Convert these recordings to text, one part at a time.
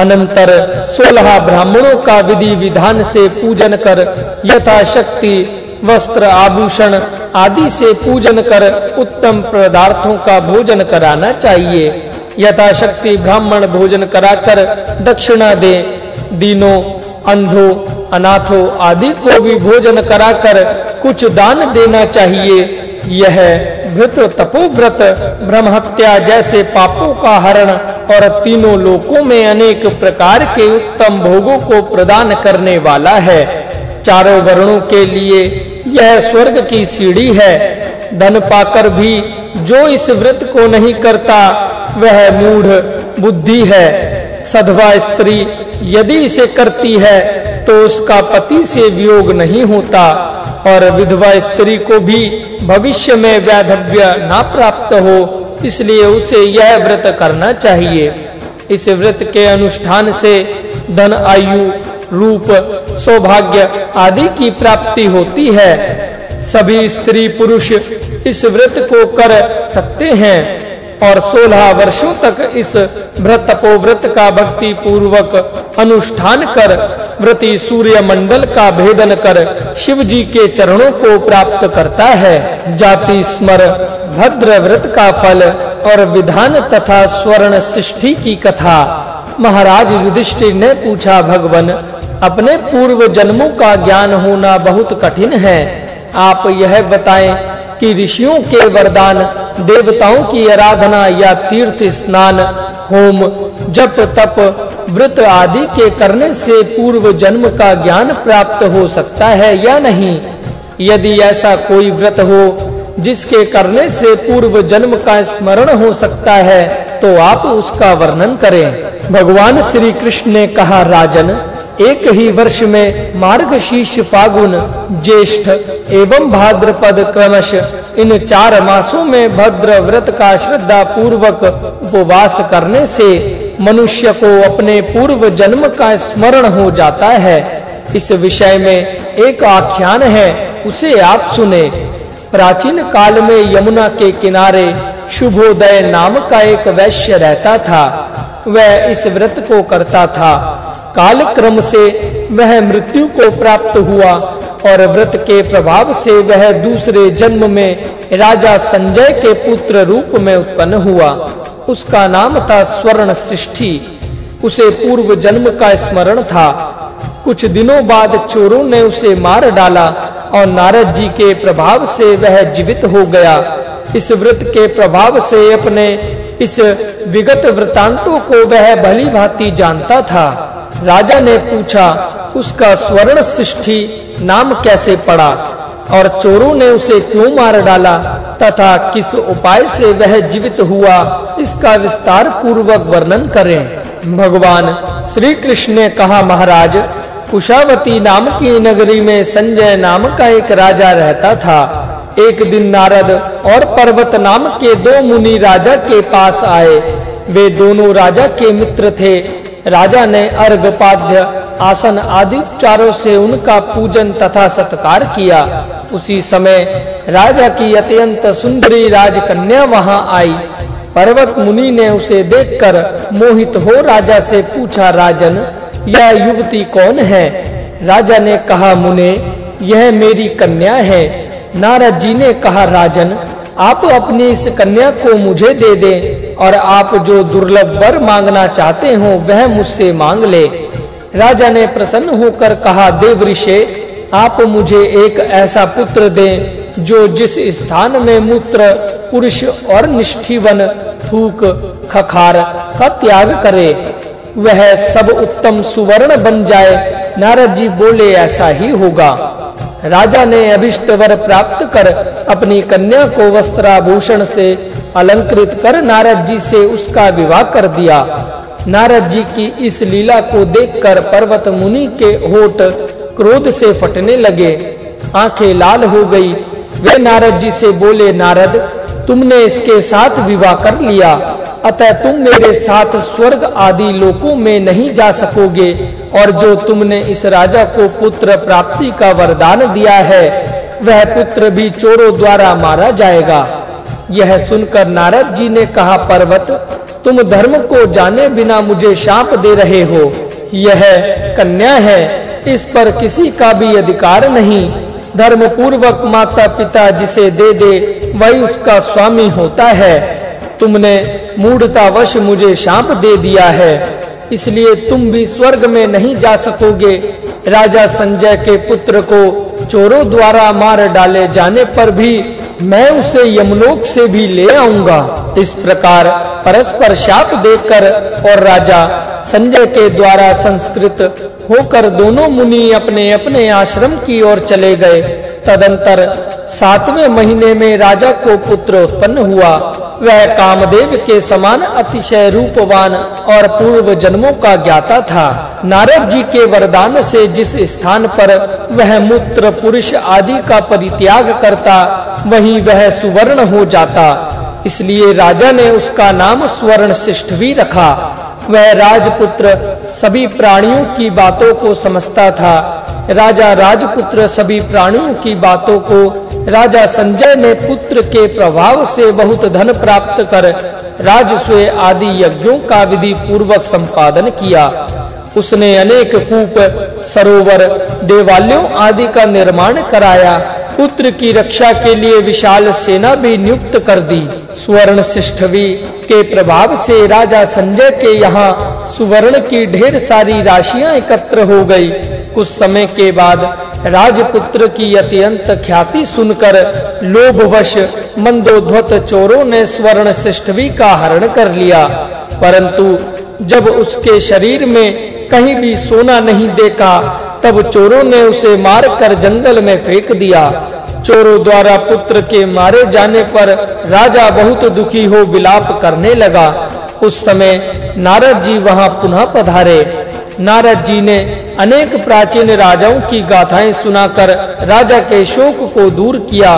अनंतर सोलह ब्राह्मणों का विधि विधान से पूजन कर, यथाशक्ति, वस्त्र आभूषण आदि से पूजन कर, उत्तम पदार्थों का भोजन कराना चाहिए। यथाशक्ति ब्राह्मण भोजन कराकर दक्षिणा दे। दीनों, अंधो, अनाथों आदि को भी भोजन कराकर कुछ दान देना चाहिए। यह व्रत तपोव्रत ब्रह्महत्या जैसे पापों का हरण और तीनों लोकों में अनेक प्रकार के उत्तम भोगों को प्रदान करने वाला है। चारों वर्णों के लिए यह स्वर्ग की सीढ़ी है। धन पाकर भी जो इस व्रत को नहीं करता, वह मूढ़ बुद्धि है। सधवा स्त्री यदि इसे करती है तो उसका पति से वियोग नहीं होता और विधवा स्त्री को भी भविष्य में वैधव्य ना प्राप्त हो। इसलिए उसे यह व्रत करना चाहिए। इस व्रत के अनुष्ठान से धन, आयु, रूप, सौभाग्य आदि की प्राप्ति होती है। सभी स्त्री पुरुष इस व्रत को कर सकते हैं। और 16 वर्षों तक इस व्रत तपोव्रत का भक्ति पूर्वक अनुष्ठान कर व्रति सूर्य मंडल का भेदन कर शिव जी के चरणों को प्राप्त करता है। जाति स्मर भद्र व्रत का फल और विधान तथा स्वर्ण सृष्टि की कथा। महाराज युधिष्ठिर ने पूछा, भगवन, अपने पूर्व जन्मों का ज्ञान होना बहुत कठिन है। आप यह बताएँ कि ऋषियों के वरदान, देवताओं की आराधना या तीर्थ स्नान, होम, जप, तप, व्रत आदि के करने से पूर्व जन्म का ज्ञान प्राप्त हो सकता है या नहीं? यदि ऐसा कोई व्रत हो, जिसके करने से पूर्व जन्म का स्मरण हो सकता है तो आप उसका वर्णन करें। भगवान श्री कृष्ण ने कहा, राजन एक ही वर्ष में मार्गशीर्ष फागुन, ज्येष्ठ एवं भाद्रपद क्रमश इन चार मासों में भद्र व्रत का श्रद्धा पूर्वक उपवास करने से मनुष्य को अपने पूर्व जन्म का स्मरण हो जाता है। इस विषय में एक आख्यान है, उसे आप सुने। प्राचीन काल में यमुना के किनारे शुभोदय नाम का एक वैश्य रहता था। वह इस व्रत को करता था। काल क्रम से वह मृत्यु को प्राप्त हुआ और व्रत के प्रभाव से वह दूसरे जन्म में राजा संजय के पुत्र रूप में उत्पन्न हुआ। उसका नाम था स्वर्ण सृष्टि। उसे पूर्व जन्म का स्मरण था। कुछ दिनों बाद चोरों ने उसे मार डाला और नारद जी के प्रभाव से वह जीवित हो गया। इस व्रत के प्रभाव से अपने इस विगत वृतांतों को वह भली भांति जानता था। राजा ने पूछा, उसका स्वर्ण सृष्टि नाम कैसे पड़ा? और चोरों ने उसे क्यों मार डाला? तथा किस उपाय से वह जीवित हुआ? इसका विस्तार पूर्वक वर्णन करें। भगवान श्री कृष्ण ने कहा, महाराज, कुशावती नाम की नगरी में संजय नाम का एक राजा रहता था। एक दिन नारद और पर्वत नाम के दो मुनि राजा के पास आए। वे दोनों राजा के मित्र थे। राजा ने अर्घपाद्य आसन आदि उपचारों से उनका पूजन तथा सत्कार किया। उसी समय राजा की अत्यंत सुंदरी राजकन्या वहाँ आई। पर्वत मुनि ने उसे देखकर मोहित हो राजा से पूछा, राजन, यह युवती कौन है? राजा ने कहा, मुने, यह मेरी कन्या है। नारद जी ने कहा, राजन, आप अपनी इस कन्या को मुझे दे दें। और आप जो दुर्लभ वर मांगना चाहते हो, वह मुझसे मांग ले। राजा ने प्रसन्न होकर कहा, देव ऋषि, आप मुझे एक ऐसा पुत्र दें, जो जिस स्थान में मूत्र, पुरुष और निष्ठीवन थूक, खखार का त्याग करे, वह सब उत्तम सुवर्ण बन जाए। नारद जी बोले, ऐसा ही होगा। राजा ने अभिष्ट वर प्राप्त कर अपनी कन्या को वस्त्राभूषण से अलंकृत कर नारद जी से उसका विवाह कर दिया। नारद जी की इस लीला को देखकर पर्वत मुनि के होठ क्रोध से फटने लगे। आँखें लाल हो गई। वे नारद जी से बोले, नारद, तुमने इसके साथ विवाह कर लिया। अतः तुम मेरे साथ स्वर्ग आदि लोकों में नहीं जा सकोगे और जो तुमने इस राजा को पुत्र प्राप्ति का वरदान दिया है, वह पुत्र भी चोरों द्वारा मारा जाएगा। यह सुनकर नारद जी ने कहा, पर्वत, तुम धर्म को जाने बिना मुझे शाप दे रहे हो। यह कन्या है, इस पर किसी का भी अधिकार नहीं। धर्म पूर्वक माता पिता जिसे दे दे, वही उसका स्वामी होता है। तुमने मूढ़तावश मुझे शाप दे दिया है। इसलिए तुम भी स्वर्ग में नहीं जा सकोगे। राजा संजय के पुत्र को चोरों द्वारा मार डाले जाने पर भी मैं उसे यमलोक से भी ले आऊँगा। इस प्रकार परस्पर शाप देकर और राजा संजय के द्वारा संस्कृत होकर दोनों मुनि अपने अपने आश्रम की ओर चले गए। तदंतर सातवें महीने में राजा को पुत्र उत्पन्न हुआ। वह कामदेव के समान अतिशय रूपवान और पूर्व जन्मों का ज्ञाता था। नारद जी के वरदान से जिस स्थान पर वह मूत्र पुरुष आदि का परित्याग करता, वहीं वह सुवर्ण हो जाता। इसलिए राजा ने उसका नाम स्वर्ण शिष्ट भी रखा। वह राजपुत्र सभी प्राणियों की बातों को समझता था। राजा राजपुत्र सभी प्राणियों की बातों को राजा संजय ने पुत्र के प्रभाव से बहुत धन प्राप्त कर राजस्व आदि यज्ञों का विधि पूर्वक संपादन किया। उसने अनेक कूप, सरोवर, देवालयों आदि का निर्माण कराया। पुत्र की रक्षा के लिए विशाल सेना भी नियुक्त कर दी। स्वर्ण शिष्ठवी के प्रभाव से राजा संजय के यहाँ सुवर्ण की ढेर सारी राशियाँ एकत्र हो गई। कुछ समय के बाद राजपुत्र की अत्यंत ख्याति सुनकर लोभवश मंदोध्वत चोरों ने स्वर्ण शिष्टवी का हरण कर लिया। परंतु जब उसके शरीर में कहीं भी सोना नहीं देखा, तब चोरों ने उसे मारकर जंगल में फेंक दिया। चोरों द्वारा पुत्र के मारे जाने पर राजा बहुत दुखी हो विलाप करने लगा। उस समय नारद जी वहाँ पुनः पधारे। नारद जी ने अनेक प्राचीन राजाओं की गाथाएँ सुनाकर राजा के शोक को दूर किया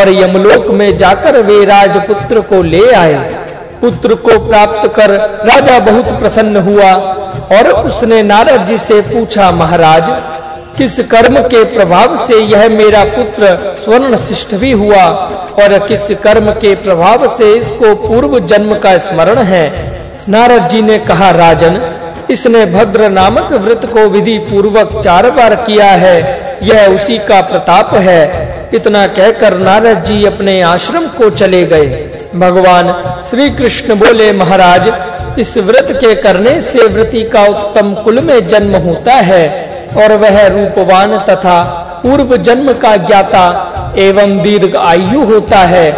और यमलोक में जाकर वे राजपुत्र को ले आए। पुत्र को प्राप्त कर राजा बहुत प्रसन्न हुआ और उसने नारद जी से पूछा, महाराज, किस कर्म के प्रभाव से यह मेरा पुत्र स्वर्ण शिष्ट भी हुआ और किस कर्म के प्रभाव से इसको पूर्व जन्म का स्मरण है? नारद जी ने कहा, राजन इसने भद्र नामक व्रत को विधि पूर्वक चार बार किया है। यह उसी का प्रताप है। इतना कहकर नारद जी अपने आश्रम को चले गए। भगवान श्री कृष्ण बोले, महाराज, इस व्रत के करने से व्रति का उत्तम कुल में जन्म होता है और वह रूपवान तथा पूर्व जन्म का ज्ञाता एवं दीर्घ आयु होता है।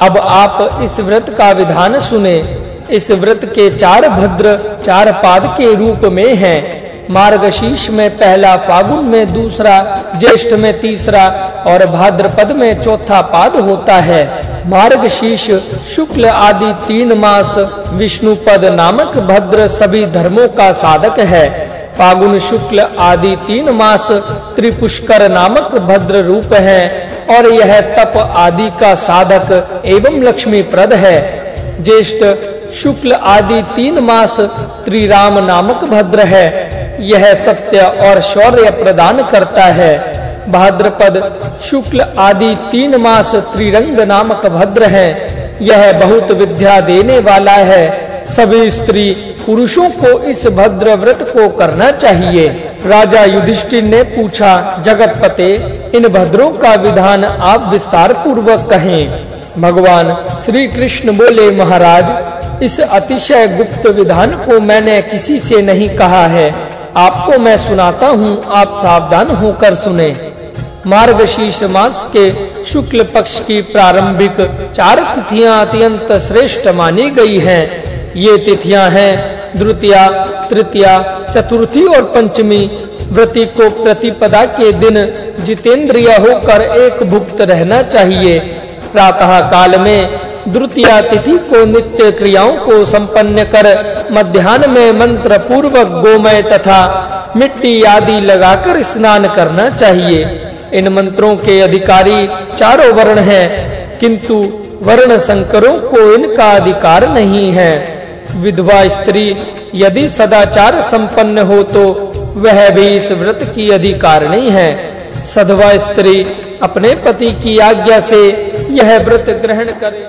अब आप इस व्रत का विधान सुने। इस व्रत के चार भद्र, चार पाद के रूप में हैं। मार्गशीर्ष में पहला फागुन में दूसरा, ज्येष्ठ में तीसरा और भाद्रपद में चौथा पाद होता है। मार्गशीर्ष, शुक्ल आदि तीन मास विष्णु पद नामक भद्र सभी धर्मों का साधक है। फागुन, शुक्ल आदि तीन मास, त्रिपुष्कर नामक भद्र रूप है और यह तप आदि का साधक एवं लक्ष्मी प्रद है। ज्येष्ठ शुक्ल आदि तीन मास त्रिराम नामक भद्र है। यह सत्य और शौर्य प्रदान करता है। भाद्रपद शुक्ल आदि तीन मास त्रिरंग नामक भद्र है। यह बहुत विद्या देने वाला है। सभी स्त्री पुरुषों को इस भद्र व्रत को करना चाहिए। राजा युधिष्ठिर ने पूछा, जगतपते, इन भद्रों का विधान आप विस्तार पूर्वक कहें। भगवान श्री कृष्ण बोले, महाराज इस अतिशय गुप्त विधान को मैंने किसी से नहीं कहा है। आपको मैं सुनाता हूँ, आप सावधान होकर सुने। मार्गशीर्ष मास के शुक्ल पक्ष की प्रारंभिक चार तिथियाँ अत्यंत श्रेष्ठ मानी गई हैं। ये तिथियाँ हैं, द्वितीया, तृतीया, चतुर्थी और पंचमी। व्रति को प्रतिपदा के दिन जितेंद्रिय होकर एक भुक्त रहना चाहिए। प्रातः काल में द्वितीय तिथि को नित्य क्रियाओं को संपन्न कर मध्यान्ह में मंत्र पूर्वक गोमय तथा मिट्टी आदि लगाकर स्नान करना चाहिए। इन मंत्रों के अधिकारी चारों वर्ण हैं, किंतु वर्ण संकरों को इनका अधिकार नहीं है। विधवा स्त्री यदि सदाचार संपन्न हो तो वह भी इस व्रत की अधिकार नहीं है। सधवा स्त्री अपने पति की आज्ञा से यह व्रत ग्रहण करे।